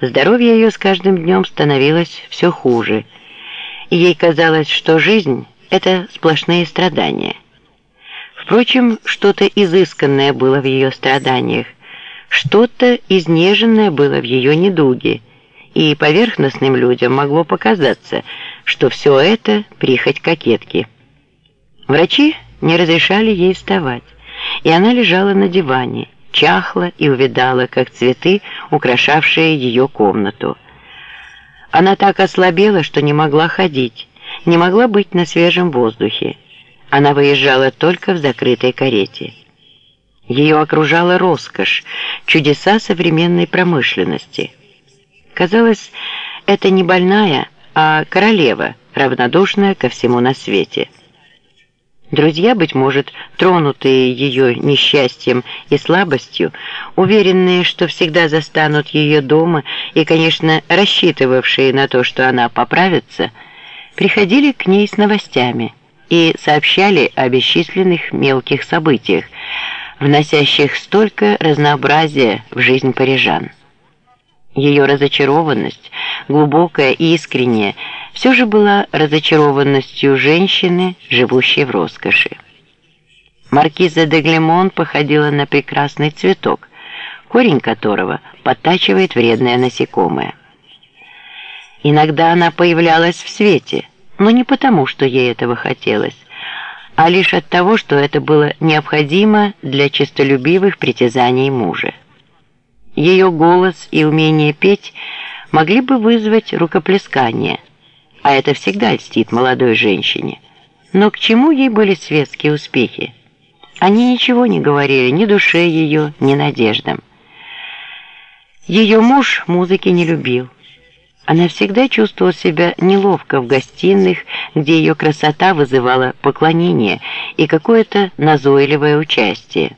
Здоровье ее с каждым днем становилось все хуже, и ей казалось, что жизнь – это сплошные страдания. Впрочем, что-то изысканное было в ее страданиях, что-то изнеженное было в ее недуге, и поверхностным людям могло показаться, что все это – прихоть кокетки. Врачи не разрешали ей вставать, и она лежала на диване – чахла и увидала, как цветы, украшавшие ее комнату. Она так ослабела, что не могла ходить, не могла быть на свежем воздухе. Она выезжала только в закрытой карете. Ее окружала роскошь, чудеса современной промышленности. Казалось, это не больная, а королева, равнодушная ко всему на свете. Друзья, быть может, тронутые ее несчастьем и слабостью, уверенные, что всегда застанут ее дома и, конечно, рассчитывавшие на то, что она поправится, приходили к ней с новостями и сообщали о бесчисленных мелких событиях, вносящих столько разнообразия в жизнь парижан. Ее разочарованность, глубокая и искренняя, все же была разочарованностью женщины, живущей в роскоши. Маркиза де Глемон походила на прекрасный цветок, корень которого подтачивает вредное насекомое. Иногда она появлялась в свете, но не потому, что ей этого хотелось, а лишь от того, что это было необходимо для честолюбивых притязаний мужа. Ее голос и умение петь могли бы вызвать рукоплескание, а это всегда льстит молодой женщине. Но к чему ей были светские успехи? Они ничего не говорили ни душе ее, ни надеждам. Ее муж музыки не любил. Она всегда чувствовала себя неловко в гостиных, где ее красота вызывала поклонение и какое-то назойливое участие.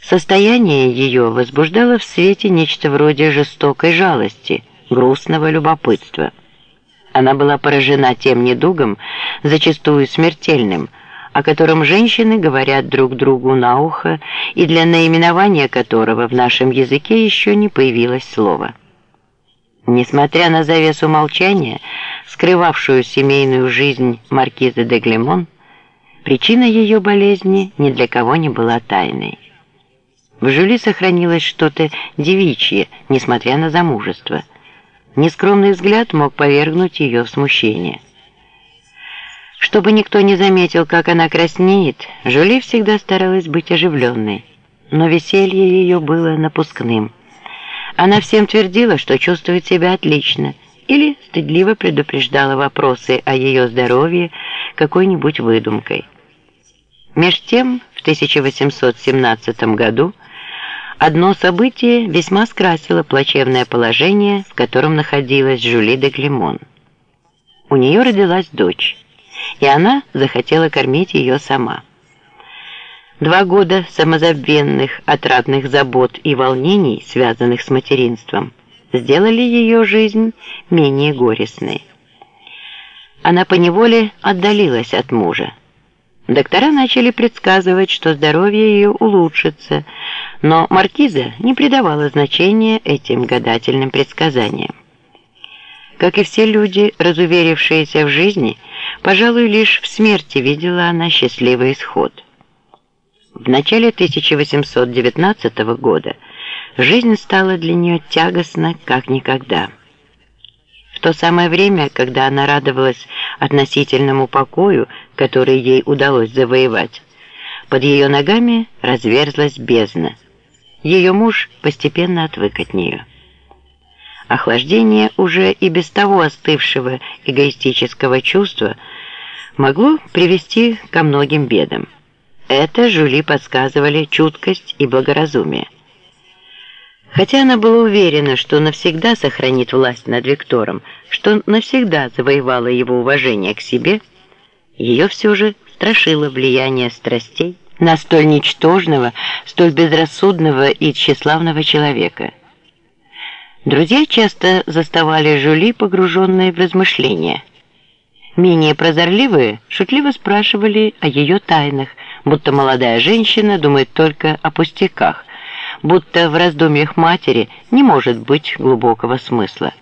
Состояние ее возбуждало в свете нечто вроде жестокой жалости, грустного любопытства. Она была поражена тем недугом, зачастую смертельным, о котором женщины говорят друг другу на ухо и для наименования которого в нашем языке еще не появилось слово. Несмотря на завесу молчания, скрывавшую семейную жизнь маркизы де Глемон, причина ее болезни ни для кого не была тайной. В Жюли сохранилось что-то девичье, несмотря на замужество – Нескромный взгляд мог повергнуть ее в смущение. Чтобы никто не заметил, как она краснеет, Жюли всегда старалась быть оживленной, но веселье ее было напускным. Она всем твердила, что чувствует себя отлично, или стыдливо предупреждала вопросы о ее здоровье какой-нибудь выдумкой. Меж тем, в 1817 году Одно событие весьма скрасило плачевное положение, в котором находилась Жюли де Глемон. У нее родилась дочь, и она захотела кормить ее сама. Два года самозабвенных, отрадных забот и волнений, связанных с материнством, сделали ее жизнь менее горестной. Она поневоле отдалилась от мужа. Доктора начали предсказывать, что здоровье ее улучшится, но маркиза не придавала значения этим гадательным предсказаниям. Как и все люди, разуверившиеся в жизни, пожалуй, лишь в смерти видела она счастливый исход. В начале 1819 года жизнь стала для нее тягостна, как никогда. То самое время, когда она радовалась относительному покою, который ей удалось завоевать, под ее ногами разверзлась бездна – ее муж постепенно отвык от нее. Охлаждение уже и без того остывшего эгоистического чувства могло привести ко многим бедам. Это Жюли подсказывали чуткость и благоразумие. Хотя она была уверена, что навсегда сохранит власть над Виктором, что навсегда завоевала его уважение к себе, ее все же страшило влияние страстей на столь ничтожного, столь безрассудного и тщеславного человека. Друзья часто заставали Жюли, погруженные в размышления. Менее прозорливые шутливо спрашивали о ее тайнах, будто молодая женщина думает только о пустяках, будто в раздумьях матери не может быть глубокого смысла.